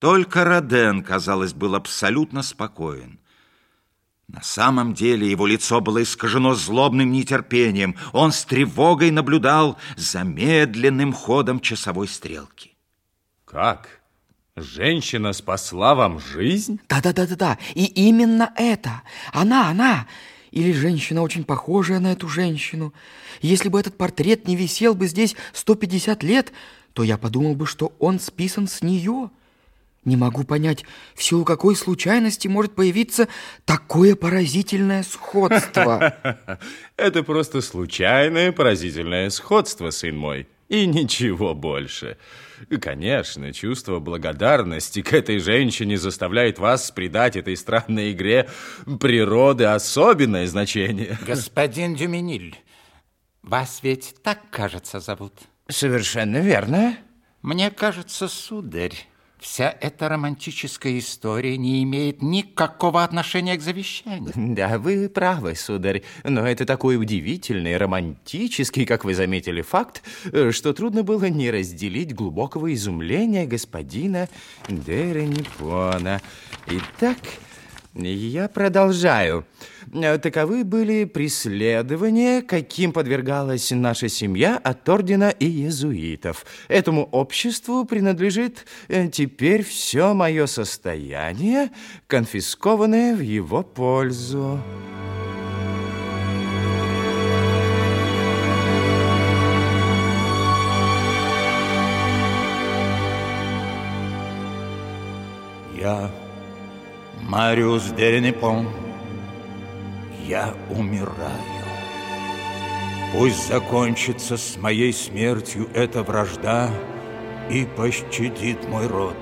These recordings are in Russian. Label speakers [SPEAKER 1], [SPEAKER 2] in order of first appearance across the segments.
[SPEAKER 1] Только Роден, казалось, был абсолютно спокоен. На самом деле его лицо было искажено злобным нетерпением. Он с тревогой наблюдал за медленным ходом часовой стрелки.
[SPEAKER 2] Как? Женщина спасла вам жизнь?
[SPEAKER 3] Да-да-да-да-да. И именно это. Она, она. Или женщина очень похожая на эту женщину. Если бы этот портрет не висел бы здесь 150 лет, то я подумал бы, что он списан с нее. Не могу понять, в силу какой случайности может появиться такое поразительное сходство.
[SPEAKER 2] Это просто случайное поразительное сходство, сын мой, и ничего больше. Конечно, чувство благодарности к этой женщине заставляет вас придать этой странной игре природы особенное значение.
[SPEAKER 4] Господин Дюминиль, вас ведь так, кажется, зовут?
[SPEAKER 3] Совершенно верно.
[SPEAKER 4] Мне кажется, сударь, Вся эта романтическая история не имеет никакого отношения к завещанию.
[SPEAKER 3] Да, вы правы, сударь, но это такой удивительный, романтический, как вы заметили, факт, что трудно было не разделить глубокого изумления господина Деренипона. Итак... Я продолжаю. Таковы были преследования, каким подвергалась наша семья от ордена и иезуитов. Этому обществу принадлежит э, теперь все мое состояние, конфискованное в его пользу.
[SPEAKER 4] Я Мариус Деренепон, я умираю. Пусть закончится с моей смертью эта вражда и пощадит мой род.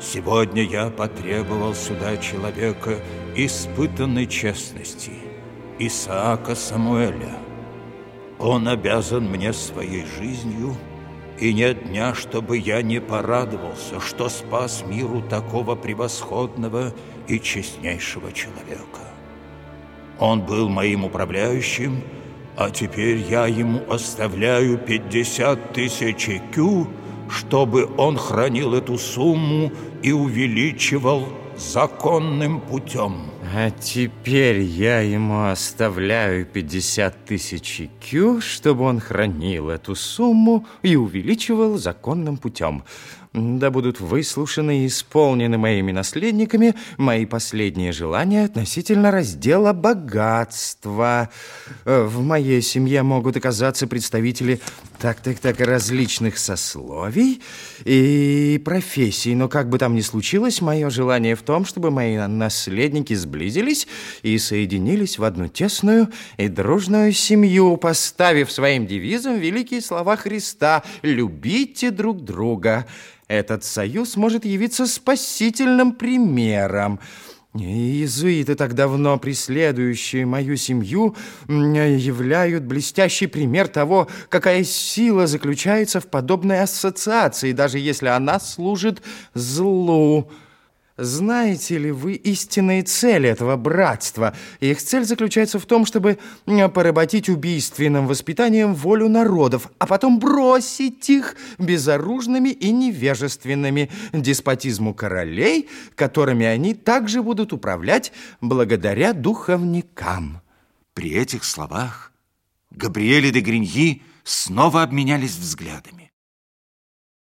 [SPEAKER 4] Сегодня я потребовал сюда человека испытанной честности, Исаака Самуэля. Он обязан мне своей жизнью, и нет дня, чтобы я не порадовался, что спас миру такого превосходного и честнейшего человека. Он был моим управляющим, а теперь я ему оставляю 50 тысяч кю, чтобы он хранил эту сумму и увеличивал законным путем.
[SPEAKER 3] А теперь я ему оставляю 50 тысяч кю, чтобы он хранил эту сумму и увеличивал законным путем да будут выслушаны и исполнены моими наследниками мои последние желания относительно раздела богатства. Э, в моей семье могут оказаться представители так-так-так различных сословий и профессий, но как бы там ни случилось, мое желание в том, чтобы мои наследники сблизились и соединились в одну тесную и дружную семью, поставив своим девизом великие слова Христа «Любите друг друга». Этот союз может явиться спасительным примером. Иезуиты, так давно преследующие мою семью, являют блестящий пример того, какая сила заключается в подобной ассоциации, даже если она служит злу. Знаете ли вы истинные цели этого братства? Их цель заключается в том, чтобы поработить убийственным воспитанием волю народов, а потом бросить их безоружными и невежественными деспотизму королей, которыми они также будут управлять благодаря духовникам.
[SPEAKER 1] При этих словах Габриэль и де Гриньи снова обменялись взглядами.